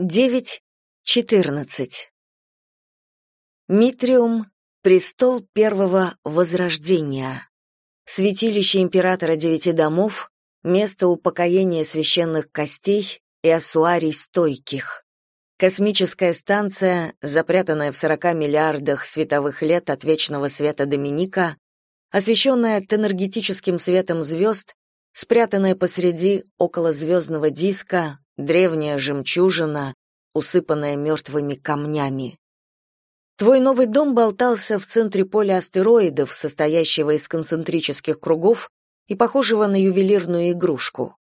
9.14. Митриум — престол первого возрождения. Святилище императора девяти домов, место упокоения священных костей и ассуарий стойких. Космическая станция, запрятанная в 40 миллиардах световых лет от вечного света Доминика, освещенная энергетическим светом звезд, спрятанная посреди околозвездного диска, древняя жемчужина, усыпанная мертвыми камнями. Твой новый дом болтался в центре поля астероидов, состоящего из концентрических кругов и похожего на ювелирную игрушку.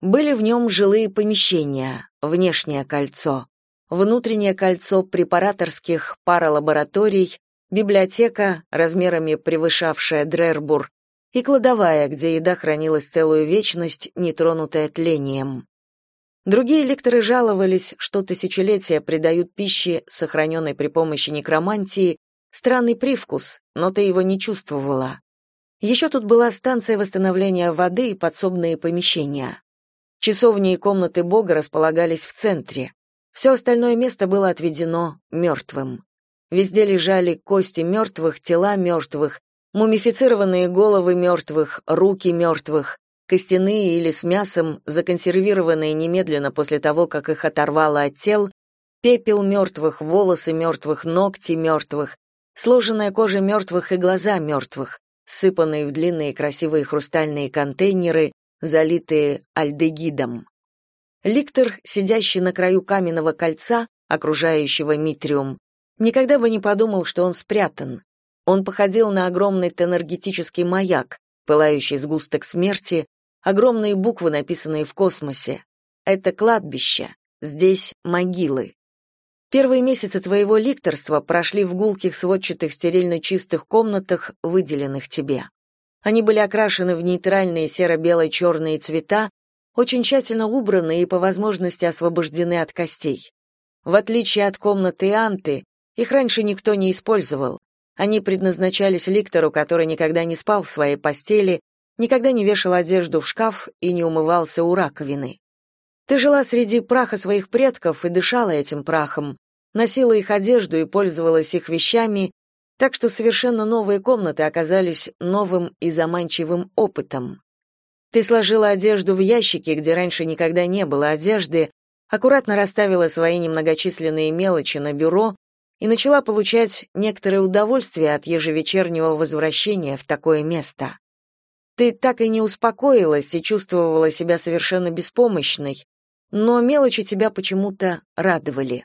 Были в нем жилые помещения, внешнее кольцо, внутреннее кольцо препараторских паралабораторий, библиотека, размерами превышавшая Дрербур, и кладовая, где еда хранилась целую вечность, нетронутая тлением. Другие лекторы жаловались, что тысячелетия придают пище, сохраненной при помощи некромантии, странный привкус, но ты его не чувствовала. Еще тут была станция восстановления воды и подсобные помещения. Часовни и комнаты Бога располагались в центре. Все остальное место было отведено мертвым. Везде лежали кости мертвых, тела мертвых, мумифицированные головы мертвых, руки мертвых, костяные или с мясом, законсервированные немедленно после того, как их оторвало от тел, пепел мертвых, волосы мертвых, ногти мертвых, сложенная кожа мертвых и глаза мертвых, сыпанные в длинные красивые хрустальные контейнеры, залитые альдегидом. Ликтор, сидящий на краю каменного кольца, окружающего Митриум, никогда бы не подумал, что он спрятан. Он походил на огромный энергетический маяк, пылающий сгусток смерти, огромные буквы, написанные в космосе. Это кладбище, здесь могилы. Первые месяцы твоего ликторства прошли в гулких сводчатых стерильно чистых комнатах, выделенных тебе. Они были окрашены в нейтральные серо-бело-черные цвета, очень тщательно убраны и по возможности освобождены от костей. В отличие от комнаты Анты, их раньше никто не использовал. Они предназначались ликтору, который никогда не спал в своей постели, никогда не вешал одежду в шкаф и не умывался у раковины. Ты жила среди праха своих предков и дышала этим прахом, носила их одежду и пользовалась их вещами, так что совершенно новые комнаты оказались новым и заманчивым опытом. Ты сложила одежду в ящики, где раньше никогда не было одежды, аккуратно расставила свои немногочисленные мелочи на бюро и начала получать некоторое удовольствие от ежевечернего возвращения в такое место. Ты так и не успокоилась и чувствовала себя совершенно беспомощной, но мелочи тебя почему-то радовали.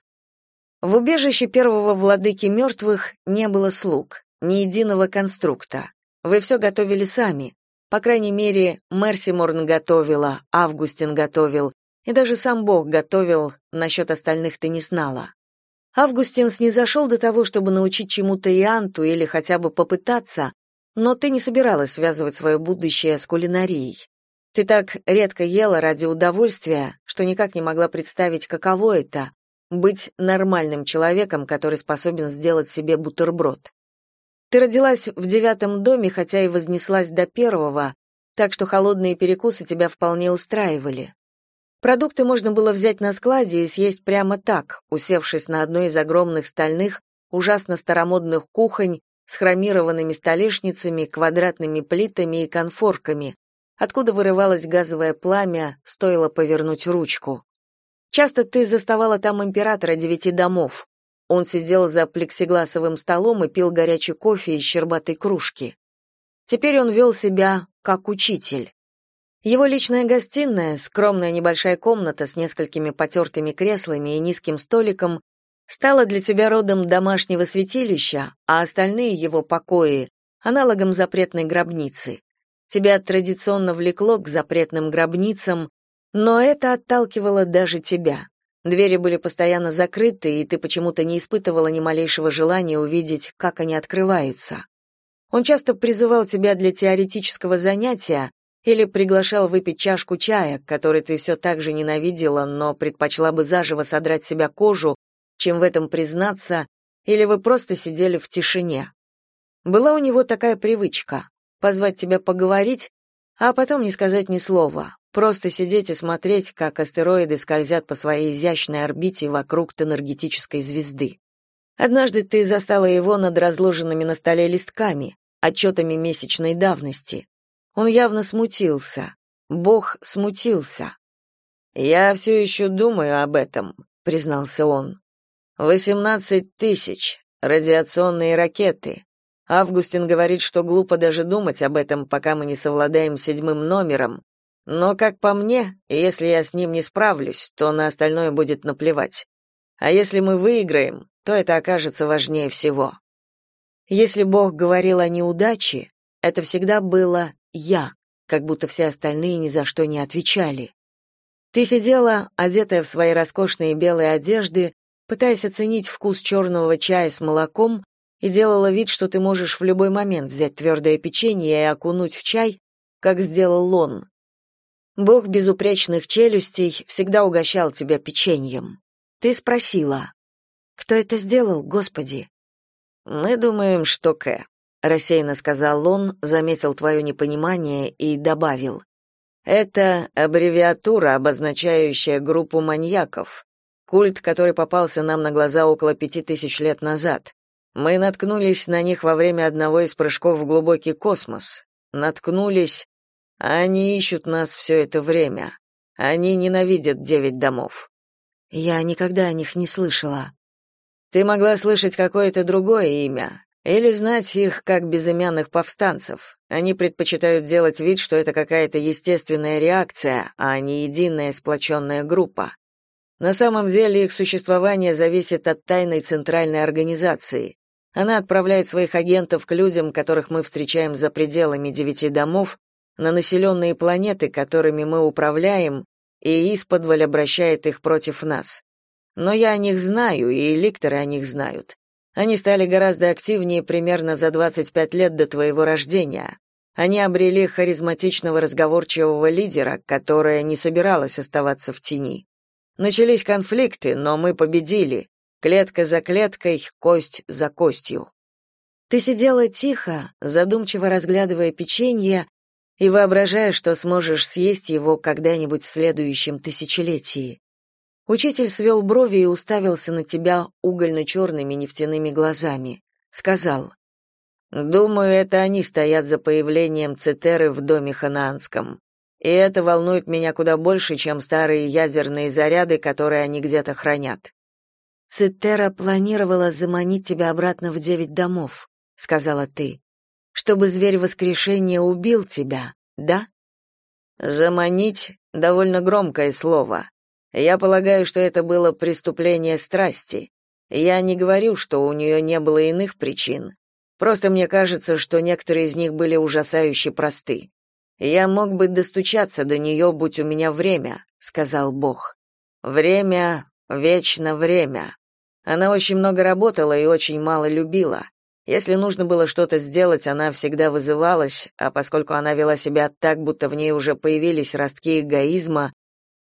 В убежище первого владыки мертвых не было слуг, ни единого конструкта. Вы все готовили сами. По крайней мере, Мерсиморн готовила, Августин готовил, и даже сам Бог готовил, насчет остальных ты не знала. Августин снизошел до того, чтобы научить чему-то Ианту или хотя бы попытаться, но ты не собиралась связывать свое будущее с кулинарией. Ты так редко ела ради удовольствия, что никак не могла представить, каково это — быть нормальным человеком, который способен сделать себе бутерброд. Ты родилась в девятом доме, хотя и вознеслась до первого, так что холодные перекусы тебя вполне устраивали. Продукты можно было взять на складе и съесть прямо так, усевшись на одной из огромных стальных, ужасно старомодных кухонь с хромированными столешницами, квадратными плитами и конфорками, откуда вырывалось газовое пламя, стоило повернуть ручку. Часто ты заставала там императора девяти домов. Он сидел за плексигласовым столом и пил горячий кофе из щербатой кружки. Теперь он вел себя как учитель. Его личная гостиная, скромная небольшая комната с несколькими потертыми креслами и низким столиком, стала для тебя родом домашнего святилища, а остальные его покои — аналогом запретной гробницы. Тебя традиционно влекло к запретным гробницам, но это отталкивало даже тебя. Двери были постоянно закрыты, и ты почему-то не испытывала ни малейшего желания увидеть, как они открываются. Он часто призывал тебя для теоретического занятия, или приглашал выпить чашку чая, который ты все так же ненавидела, но предпочла бы заживо содрать себя кожу, чем в этом признаться, или вы просто сидели в тишине. Была у него такая привычка позвать тебя поговорить, а потом не сказать ни слова, просто сидеть и смотреть, как астероиды скользят по своей изящной орбите вокруг энергетической звезды. Однажды ты застала его над разложенными на столе листками, отчетами месячной давности. Он явно смутился. Бог смутился. «Я все еще думаю об этом», — признался он. «Восемнадцать тысяч. Радиационные ракеты. Августин говорит, что глупо даже думать об этом, пока мы не совладаем с седьмым номером. Но, как по мне, если я с ним не справлюсь, то на остальное будет наплевать. А если мы выиграем, то это окажется важнее всего. Если Бог говорил о неудаче, это всегда было «я», как будто все остальные ни за что не отвечали. Ты сидела, одетая в свои роскошные белые одежды, пытаясь оценить вкус черного чая с молоком, и делала вид, что ты можешь в любой момент взять твердое печенье и окунуть в чай, как сделал Лон. Бог безупречных челюстей всегда угощал тебя печеньем. Ты спросила, «Кто это сделал, Господи?» «Мы думаем, что К», — рассеянно сказал он, заметил твое непонимание и добавил. «Это аббревиатура, обозначающая группу маньяков, культ, который попался нам на глаза около пяти тысяч лет назад. Мы наткнулись на них во время одного из прыжков в глубокий космос. Наткнулись, а они ищут нас все это время. Они ненавидят девять домов. Я никогда о них не слышала. Ты могла слышать какое-то другое имя или знать их как безымянных повстанцев. Они предпочитают делать вид, что это какая-то естественная реакция, а не единая сплоченная группа. На самом деле их существование зависит от тайной центральной организации. Она отправляет своих агентов к людям, которых мы встречаем за пределами девяти домов, на населенные планеты, которыми мы управляем, и исподволь обращает их против нас. Но я о них знаю, и ликторы о них знают. Они стали гораздо активнее примерно за 25 лет до твоего рождения. Они обрели харизматичного разговорчивого лидера, которая не собиралась оставаться в тени. Начались конфликты, но мы победили, клетка за клеткой, кость за костью. Ты сидела тихо, задумчиво разглядывая печенье и воображая, что сможешь съесть его когда-нибудь в следующем тысячелетии. Учитель свел брови и уставился на тебя угольно-черными нефтяными глазами. Сказал, «Думаю, это они стоят за появлением Цитеры в доме ханаанском. И это волнует меня куда больше, чем старые ядерные заряды, которые они где-то хранят. Цитера планировала заманить тебя обратно в девять домов, сказала ты. Чтобы зверь воскрешения убил тебя, да? Заманить довольно громкое слово. Я полагаю, что это было преступление страсти. Я не говорю, что у нее не было иных причин. Просто мне кажется, что некоторые из них были ужасающе просты. Я мог бы достучаться до нее, будь у меня время, сказал Бог. Время, вечно время. Она очень много работала и очень мало любила. Если нужно было что-то сделать, она всегда вызывалась, а поскольку она вела себя так, будто в ней уже появились ростки эгоизма,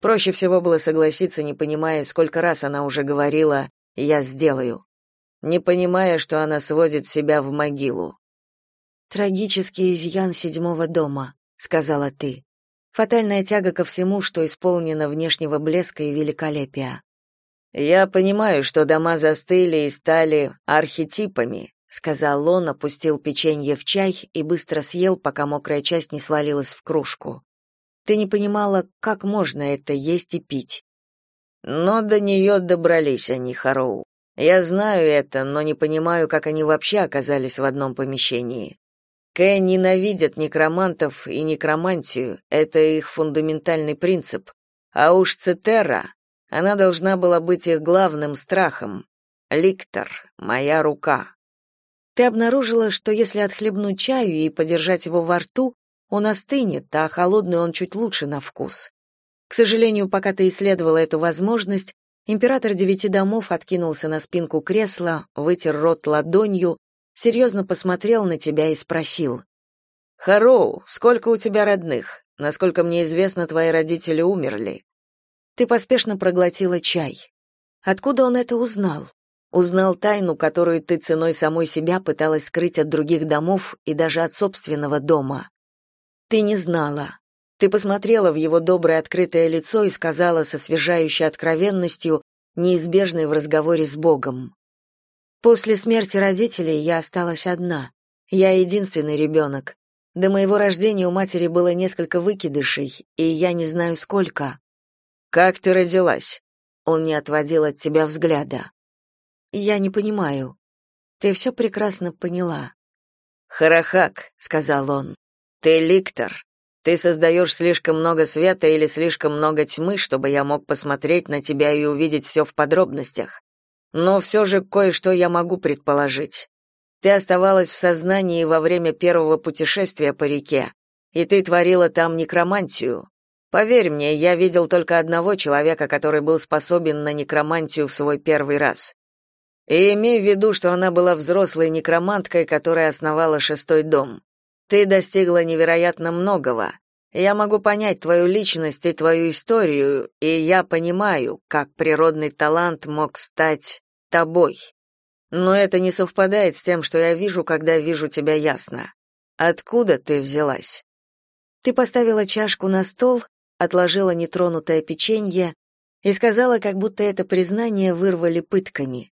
проще всего было согласиться, не понимая, сколько раз она уже говорила «я сделаю», не понимая, что она сводит себя в могилу. «Трагический изъян седьмого дома», — сказала ты. «Фатальная тяга ко всему, что исполнено внешнего блеска и великолепия. Я понимаю, что дома застыли и стали архетипами, сказал он, опустил печенье в чай и быстро съел, пока мокрая часть не свалилась в кружку. Ты не понимала, как можно это есть и пить. Но до нее добрались они, Хароу. Я знаю это, но не понимаю, как они вообще оказались в одном помещении. Кэ ненавидят некромантов и некромантию, это их фундаментальный принцип. А уж Цетера, она должна была быть их главным страхом. Ликтор, моя рука. Ты обнаружила, что если отхлебнуть чаю и подержать его во рту, он остынет, а холодный он чуть лучше на вкус. К сожалению, пока ты исследовала эту возможность, император девяти домов откинулся на спинку кресла, вытер рот ладонью, серьезно посмотрел на тебя и спросил. «Хароу, сколько у тебя родных? Насколько мне известно, твои родители умерли. Ты поспешно проглотила чай. Откуда он это узнал? Узнал тайну, которую ты ценой самой себя пыталась скрыть от других домов и даже от собственного дома. Ты не знала. Ты посмотрела в его доброе открытое лицо и сказала со освежающей откровенностью, неизбежной в разговоре с Богом. После смерти родителей я осталась одна. Я единственный ребенок. До моего рождения у матери было несколько выкидышей, и я не знаю сколько. Как ты родилась? Он не отводил от тебя взгляда. Я не понимаю. Ты все прекрасно поняла. Харахак, сказал он. Ты ликтор. Ты создаешь слишком много света или слишком много тьмы, чтобы я мог посмотреть на тебя и увидеть все в подробностях. Но все же кое-что я могу предположить. Ты оставалась в сознании во время первого путешествия по реке, и ты творила там некромантию. Поверь мне, я видел только одного человека, который был способен на некромантию в свой первый раз. И имей в виду, что она была взрослой некроманткой, которая основала шестой дом. Ты достигла невероятно многого. Я могу понять твою личность и твою историю, и я понимаю, как природный талант мог стать тобой. Но это не совпадает с тем, что я вижу, когда вижу тебя ясно. Откуда ты взялась? Ты поставила чашку на стол, отложила нетронутое печенье и сказала, как будто это признание вырвали пытками.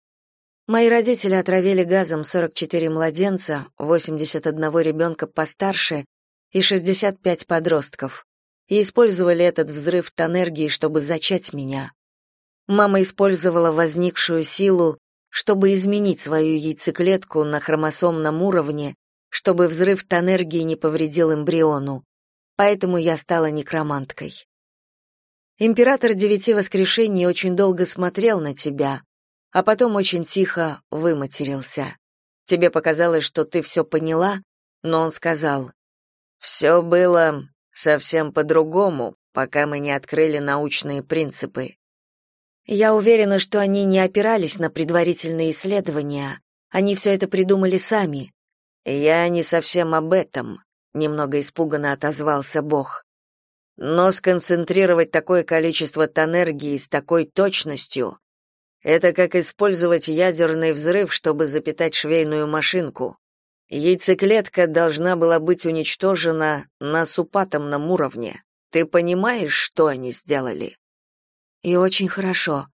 Мои родители отравили газом 44 младенца, 81 ребенка постарше и 65 подростков, и использовали этот взрыв энергии, чтобы зачать меня. Мама использовала возникшую силу, чтобы изменить свою яйцеклетку на хромосомном уровне, чтобы взрыв энергии не повредил эмбриону. Поэтому я стала некроманткой. Император Девяти Воскрешений очень долго смотрел на тебя, а потом очень тихо выматерился. Тебе показалось, что ты все поняла, но он сказал, «Все было совсем по-другому, пока мы не открыли научные принципы». Я уверена, что они не опирались на предварительные исследования, они все это придумали сами. Я не совсем об этом, немного испуганно отозвался Бог. Но сконцентрировать такое количество энергии с такой точностью это как использовать ядерный взрыв, чтобы запитать швейную машинку. Яйцеклетка должна была быть уничтожена на субатомном уровне. Ты понимаешь, что они сделали? И очень хорошо.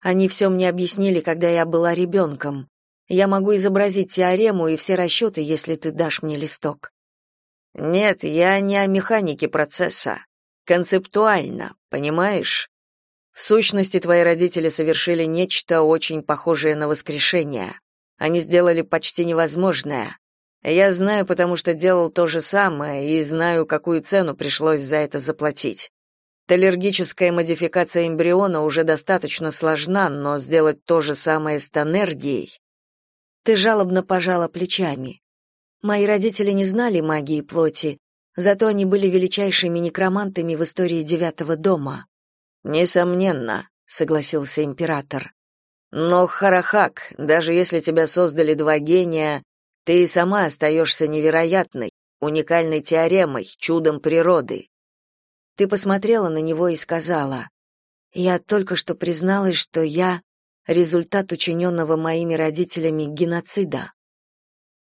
Они все мне объяснили, когда я была ребенком. Я могу изобразить теорему и все расчеты, если ты дашь мне листок. Нет, я не о механике процесса. Концептуально, понимаешь? В сущности, твои родители совершили нечто очень похожее на воскрешение. Они сделали почти невозможное. Я знаю, потому что делал то же самое, и знаю, какую цену пришлось за это заплатить. Таллергическая модификация эмбриона уже достаточно сложна, но сделать то же самое с энергией. Ты жалобно пожала плечами. Мои родители не знали магии плоти, зато они были величайшими некромантами в истории девятого дома. Несомненно, согласился император. Но Харахак, даже если тебя создали два гения, ты и сама остаешься невероятной, уникальной теоремой, чудом природы. Ты посмотрела на него и сказала: "Я только что призналась, что я результат учиненного моими родителями геноцида".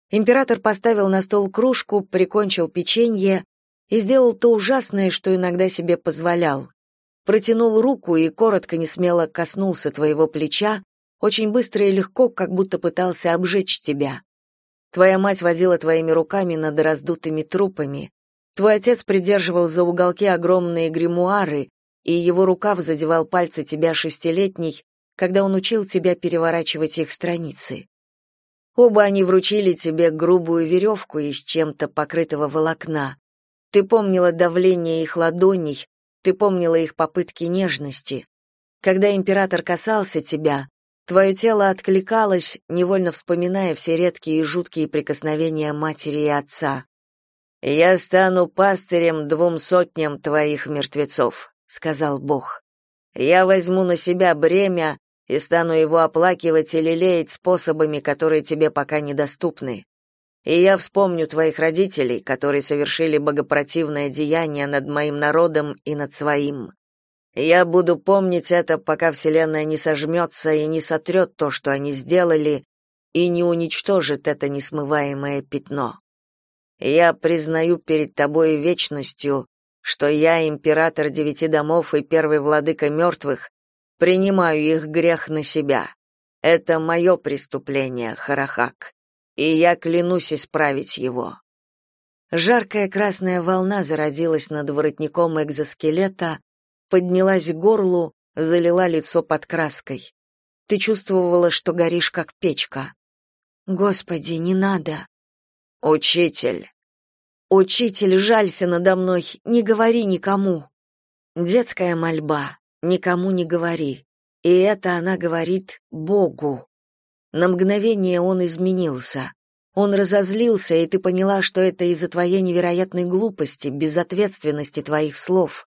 Император поставил на стол кружку, прикончил печенье и сделал то ужасное, что иногда себе позволял протянул руку и коротко несмело коснулся твоего плеча, очень быстро и легко, как будто пытался обжечь тебя. Твоя мать возила твоими руками над раздутыми трупами. Твой отец придерживал за уголки огромные гримуары, и его рукав задевал пальцы тебя шестилетней, когда он учил тебя переворачивать их страницы. Оба они вручили тебе грубую веревку из чем-то покрытого волокна. Ты помнила давление их ладоней, ты помнила их попытки нежности. Когда император касался тебя, твое тело откликалось, невольно вспоминая все редкие и жуткие прикосновения матери и отца. «Я стану пастырем двум сотням твоих мертвецов», — сказал Бог. «Я возьму на себя бремя и стану его оплакивать и лелеять способами, которые тебе пока недоступны. И я вспомню твоих родителей, которые совершили богопротивное деяние над моим народом и над своим. Я буду помнить это, пока Вселенная не сожмется и не сотрет то, что они сделали, и не уничтожит это несмываемое пятно. Я признаю перед тобой вечностью, что я, император девяти домов и первый владыка мертвых, принимаю их грех на себя. Это мое преступление, Харахак, и я клянусь исправить его. Жаркая красная волна зародилась над воротником экзоскелета, поднялась к горлу, залила лицо под краской. Ты чувствовала, что горишь как печка. Господи, не надо. Учитель. Учитель, жалься надо мной, не говори никому. Детская мольба. Никому не говори. И это она говорит Богу. На мгновение он изменился. Он разозлился, и ты поняла, что это из-за твоей невероятной глупости, безответственности твоих слов.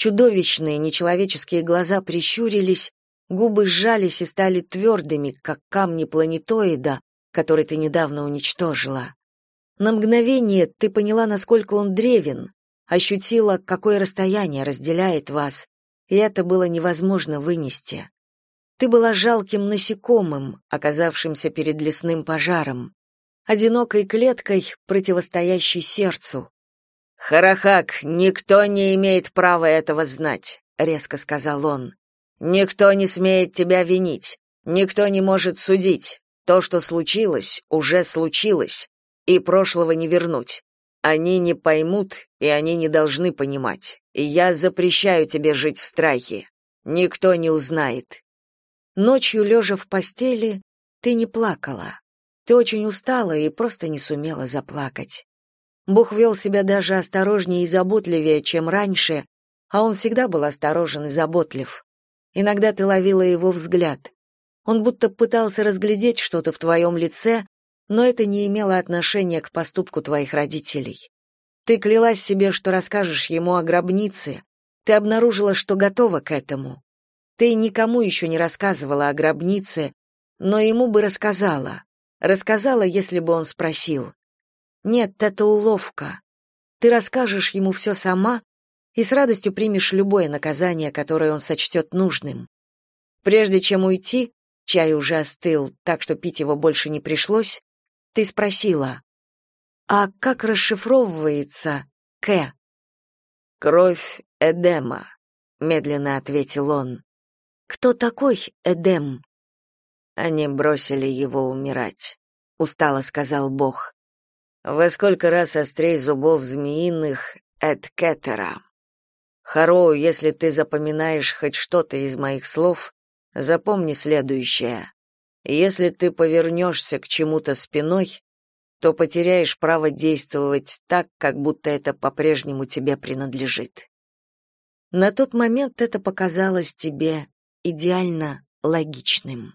Чудовищные, нечеловеческие глаза прищурились, губы сжались и стали твердыми, как камни планетоида, который ты недавно уничтожила. На мгновение ты поняла, насколько он древен, ощутила, какое расстояние разделяет вас, и это было невозможно вынести. Ты была жалким насекомым, оказавшимся перед лесным пожаром, одинокой клеткой, противостоящей сердцу. «Харахак, никто не имеет права этого знать», — резко сказал он. «Никто не смеет тебя винить, никто не может судить. То, что случилось, уже случилось, и прошлого не вернуть. Они не поймут, и они не должны понимать. Я запрещаю тебе жить в страхе. Никто не узнает. Ночью лежа в постели, ты не плакала. Ты очень устала и просто не сумела заплакать. Бог вел себя даже осторожнее и заботливее, чем раньше, а он всегда был осторожен и заботлив. Иногда ты ловила его взгляд. Он будто пытался разглядеть что-то в твоем лице, но это не имело отношения к поступку твоих родителей. Ты клялась себе, что расскажешь ему о гробнице. Ты обнаружила, что готова к этому. Ты никому еще не рассказывала о гробнице, но ему бы рассказала. Рассказала, если бы он спросил. Нет, это уловка. Ты расскажешь ему все сама и с радостью примешь любое наказание, которое он сочтет нужным. Прежде чем уйти, чай уже остыл, так что пить его больше не пришлось, ты спросила, «А как расшифровывается К?» «Кровь Эдема», — медленно ответил он. «Кто такой Эдем?» Они бросили его умирать, — устало сказал Бог. «Во сколько раз острей зубов змеиных Эд Кетера?» Хароу, если ты запоминаешь хоть что-то из моих слов, запомни следующее. Если ты повернешься к чему-то спиной, то потеряешь право действовать так, как будто это по-прежнему тебе принадлежит. На тот момент это показалось тебе идеально логичным.